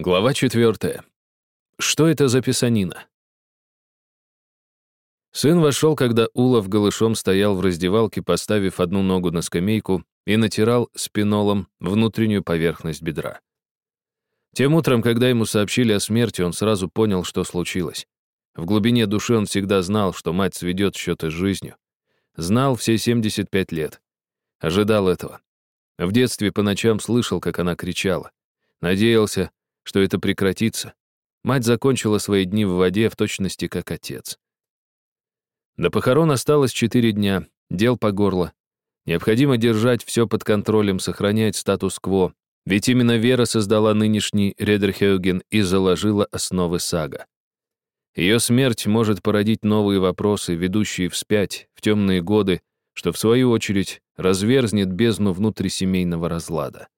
Глава четвертая. Что это за писанина? Сын вошел, когда Улов голышом стоял в раздевалке, поставив одну ногу на скамейку и натирал спинолом внутреннюю поверхность бедра. Тем утром, когда ему сообщили о смерти, он сразу понял, что случилось. В глубине души он всегда знал, что мать сведет счеты с жизнью. Знал все 75 лет. Ожидал этого. В детстве по ночам слышал, как она кричала. Надеялся, что это прекратится. Мать закончила свои дни в воде в точности как отец. До похорон осталось четыре дня, дел по горло. Необходимо держать все под контролем, сохранять статус-кво, ведь именно Вера создала нынешний Редерхеуген и заложила основы сага. Ее смерть может породить новые вопросы, ведущие вспять, в темные годы, что, в свою очередь, разверзнет бездну внутрисемейного разлада.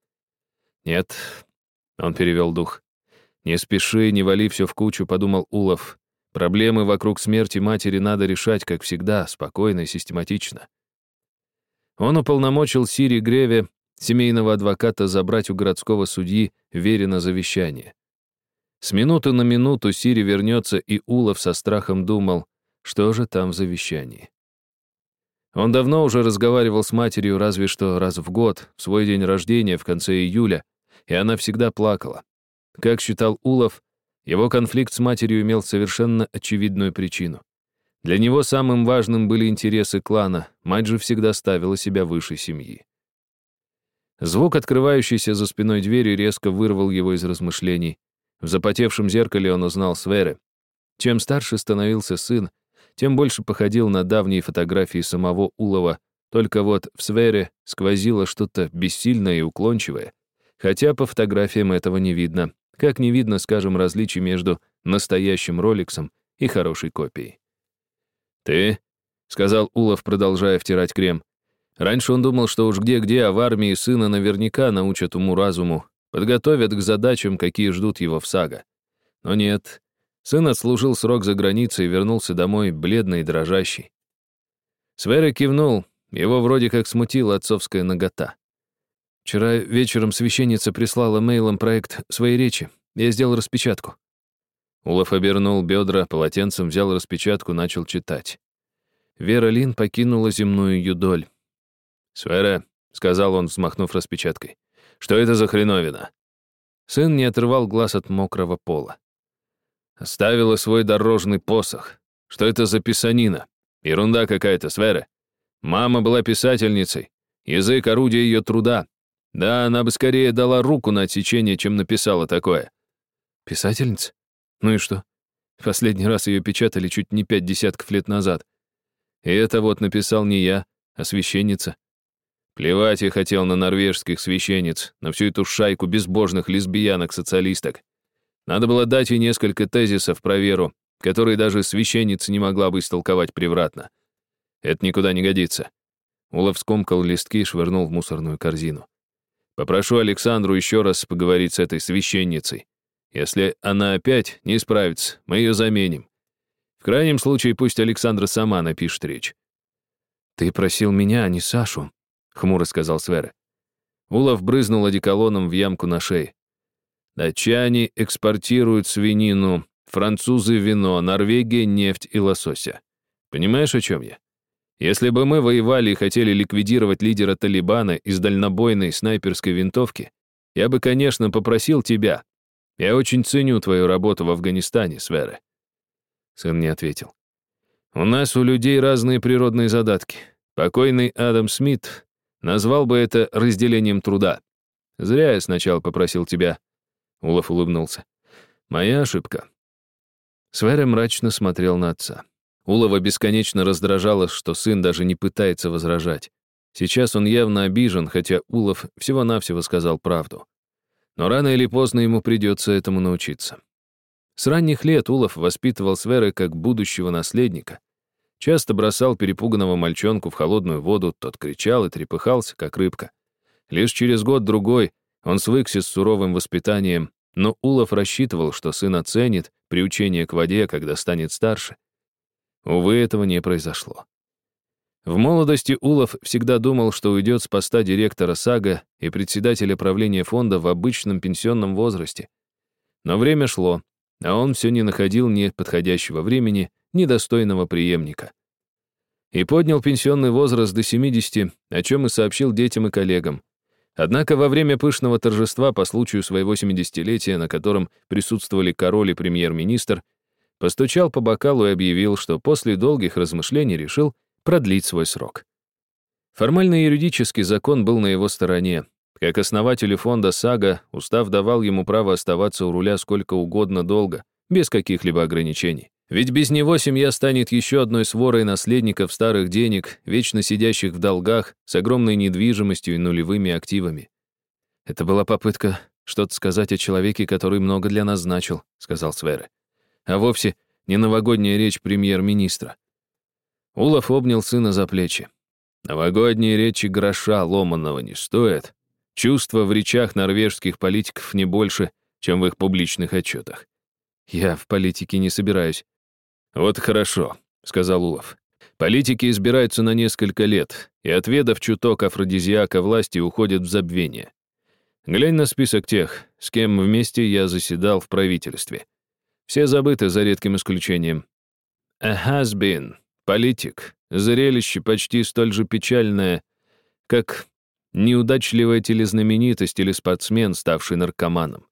Нет, он перевел дух. «Не спеши, не вали все в кучу», — подумал Улов. «Проблемы вокруг смерти матери надо решать, как всегда, спокойно и систематично». Он уполномочил Сири Греве, семейного адвоката, забрать у городского судьи Верина завещание. С минуты на минуту Сири вернется, и Улов со страхом думал, что же там в завещании. Он давно уже разговаривал с матерью разве что раз в год, в свой день рождения, в конце июля, и она всегда плакала. Как считал Улов, его конфликт с матерью имел совершенно очевидную причину. Для него самым важным были интересы клана, мать же всегда ставила себя выше семьи. Звук, открывающийся за спиной двери, резко вырвал его из размышлений. В запотевшем зеркале он узнал Сверы. Чем старше становился сын, тем больше походил на давние фотографии самого Улова, только вот в Свере сквозило что-то бессильное и уклончивое, Хотя по фотографиям этого не видно, как не видно, скажем, различий между настоящим роликсом и хорошей копией. «Ты?» — сказал Улов, продолжая втирать крем. Раньше он думал, что уж где-где, а в армии сына наверняка научат уму-разуму, подготовят к задачам, какие ждут его в сага. Но нет. Сын отслужил срок за границей и вернулся домой, бледный и дрожащий. Свера кивнул, его вроде как смутила отцовская нагота. Вчера вечером священница прислала мейлом проект своей речи. Я сделал распечатку. Улов обернул бедра полотенцем, взял распечатку, начал читать. Вера Лин покинула земную юдоль. «Свера», — сказал он, взмахнув распечаткой, — «что это за хреновина?» Сын не отрывал глаз от мокрого пола. Оставила свой дорожный посох. Что это за писанина? Ерунда какая-то, Свера. Мама была писательницей. Язык — орудие ее труда. Да, она бы скорее дала руку на отсечение, чем написала такое. Писательница? Ну и что? Последний раз ее печатали чуть не пять десятков лет назад. И это вот написал не я, а священница. Плевать я хотел на норвежских священниц, на всю эту шайку безбожных лесбиянок-социалисток. Надо было дать ей несколько тезисов про веру, которые даже священница не могла бы истолковать превратно. Это никуда не годится. Улов скомкал листки и швырнул в мусорную корзину. Попрошу Александру еще раз поговорить с этой священницей. Если она опять не справится, мы ее заменим. В крайнем случае, пусть Александра сама напишет речь. «Ты просил меня, а не Сашу», — хмуро сказал Свера. Улов брызнул одеколоном в ямку на шее. Датчане экспортируют свинину, французы — вино, Норвегия — нефть и лосося. Понимаешь, о чем я? Если бы мы воевали и хотели ликвидировать лидера Талибана из дальнобойной снайперской винтовки, я бы, конечно, попросил тебя. Я очень ценю твою работу в Афганистане, Свера. Сын не ответил. У нас у людей разные природные задатки. Покойный Адам Смит назвал бы это разделением труда. Зря я сначала попросил тебя. Улов улыбнулся. Моя ошибка. Свера мрачно смотрел на отца. Улова бесконечно раздражало, что сын даже не пытается возражать. Сейчас он явно обижен, хотя Улов всего-навсего сказал правду. Но рано или поздно ему придется этому научиться. С ранних лет Улов воспитывал Сверы как будущего наследника. Часто бросал перепуганного мальчонку в холодную воду, тот кричал и трепыхался, как рыбка. Лишь через год-другой он свыкся с суровым воспитанием, но Улов рассчитывал, что сын оценит приучение к воде, когда станет старше. Увы, этого не произошло. В молодости Улов всегда думал, что уйдет с поста директора САГА и председателя правления фонда в обычном пенсионном возрасте. Но время шло, а он все не находил ни подходящего времени, ни достойного преемника. И поднял пенсионный возраст до 70, о чем и сообщил детям и коллегам. Однако во время пышного торжества по случаю своего 70-летия, на котором присутствовали король и премьер-министр, постучал по бокалу и объявил, что после долгих размышлений решил продлить свой срок. Формально юридически закон был на его стороне. Как основателю фонда «Сага», устав давал ему право оставаться у руля сколько угодно долго, без каких-либо ограничений. Ведь без него семья станет еще одной сворой наследников старых денег, вечно сидящих в долгах, с огромной недвижимостью и нулевыми активами. «Это была попытка что-то сказать о человеке, который много для нас значил», — сказал Свере. «А вовсе не новогодняя речь премьер-министра». Улов обнял сына за плечи. «Новогодние речи гроша ломаного не стоят. Чувства в речах норвежских политиков не больше, чем в их публичных отчетах. Я в политике не собираюсь. «Вот хорошо», — сказал Улов. «Политики избираются на несколько лет, и, отведав чуток афродизиака власти, уходят в забвение. Глянь на список тех, с кем вместе я заседал в правительстве. Все забыты, за редким исключением. A has been, политик, зрелище почти столь же печальное, как неудачливая телезнаменитость или спортсмен, ставший наркоманом.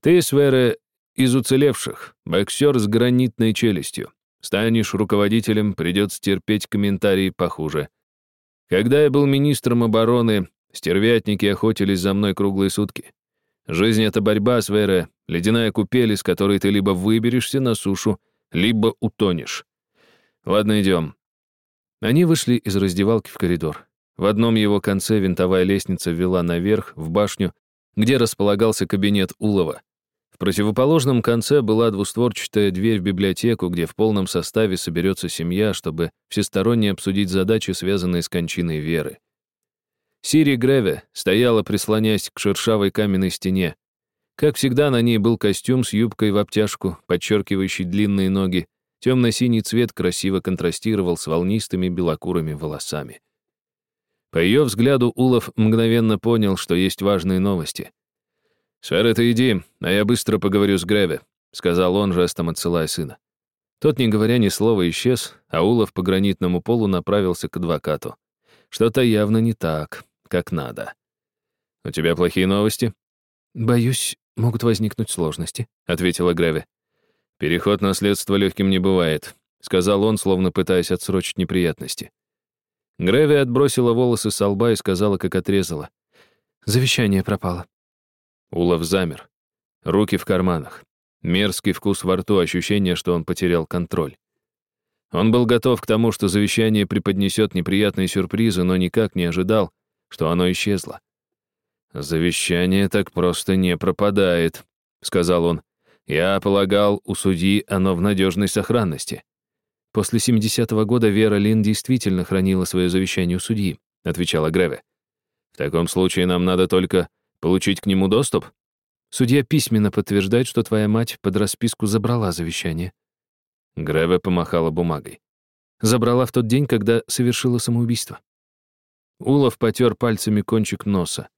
Ты, Свере, из уцелевших, боксер с гранитной челюстью. Станешь руководителем, придется терпеть комментарии похуже. Когда я был министром обороны, стервятники охотились за мной круглые сутки. Жизнь — это борьба, Свера, ледяная купель, из которой ты либо выберешься на сушу, либо утонешь. Ладно, идем. Они вышли из раздевалки в коридор. В одном его конце винтовая лестница вела наверх, в башню, где располагался кабинет Улова противоположном конце была двустворчатая дверь в библиотеку, где в полном составе соберется семья, чтобы всесторонне обсудить задачи, связанные с кончиной Веры. Сири Греве стояла, прислонясь к шершавой каменной стене. Как всегда, на ней был костюм с юбкой в обтяжку, подчеркивающий длинные ноги. Темно-синий цвет красиво контрастировал с волнистыми белокурыми волосами. По ее взгляду Улов мгновенно понял, что есть важные новости. «Шер, ты иди, а я быстро поговорю с Греве», — сказал он, жестом отсылая сына. Тот, не говоря ни слова, исчез, а Улов по гранитному полу направился к адвокату. Что-то явно не так, как надо. «У тебя плохие новости?» «Боюсь, могут возникнуть сложности», — ответила Греве. «Переход наследства легким не бывает», — сказал он, словно пытаясь отсрочить неприятности. Греви отбросила волосы с лба и сказала, как отрезала. «Завещание пропало». Улов замер. Руки в карманах. Мерзкий вкус во рту, ощущение, что он потерял контроль. Он был готов к тому, что завещание преподнесет неприятные сюрпризы, но никак не ожидал, что оно исчезло. «Завещание так просто не пропадает», — сказал он. «Я полагал, у судьи оно в надежной сохранности». «После 70-го года Вера Лин действительно хранила свое завещание у судьи», — отвечала Греве. «В таком случае нам надо только Получить к нему доступ? Судья письменно подтверждает, что твоя мать под расписку забрала завещание. Греве помахала бумагой. Забрала в тот день, когда совершила самоубийство. Улов потер пальцами кончик носа.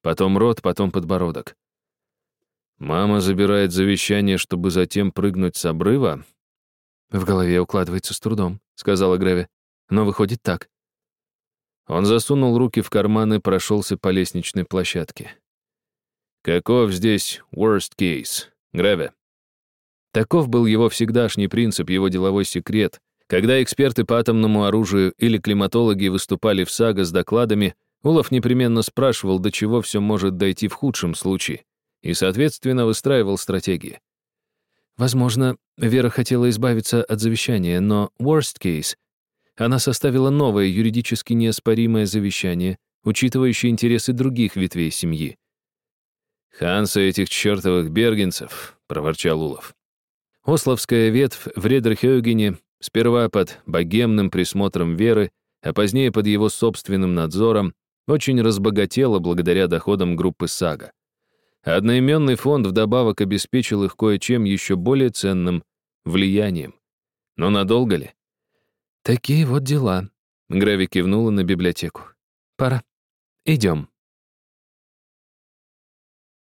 Потом рот, потом подбородок. Мама забирает завещание, чтобы затем прыгнуть с обрыва? В голове укладывается с трудом, сказала Греве. Но выходит так. Он засунул руки в карманы, прошелся по лестничной площадке. Каков здесь worst case? Греве. Таков был его всегдашний принцип, его деловой секрет. Когда эксперты по атомному оружию или климатологи выступали в САГА с докладами, Улов непременно спрашивал, до чего все может дойти в худшем случае, и, соответственно, выстраивал стратегии. Возможно, Вера хотела избавиться от завещания, но worst case — она составила новое юридически неоспоримое завещание, учитывающее интересы других ветвей семьи. «Хансы этих чертовых бергенцев», — проворчал Улов. Ословская ветвь в Редерхёгене сперва под богемным присмотром Веры, а позднее под его собственным надзором, очень разбогатела благодаря доходам группы «Сага». Одноименный фонд вдобавок обеспечил их кое-чем еще более ценным — влиянием. Но надолго ли? «Такие вот дела», — Грави кивнула на библиотеку. «Пора. Идем».